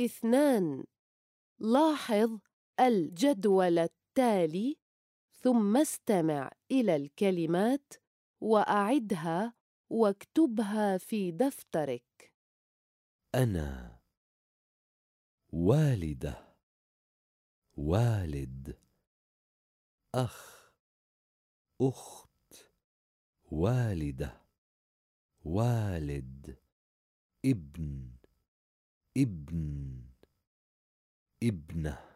اثنان لاحظ الجدول التالي ثم استمع إلى الكلمات وأعدها واكتبها في دفترك. أنا والدة والد أخ أخت والدة والد ابن ابن. ابنه.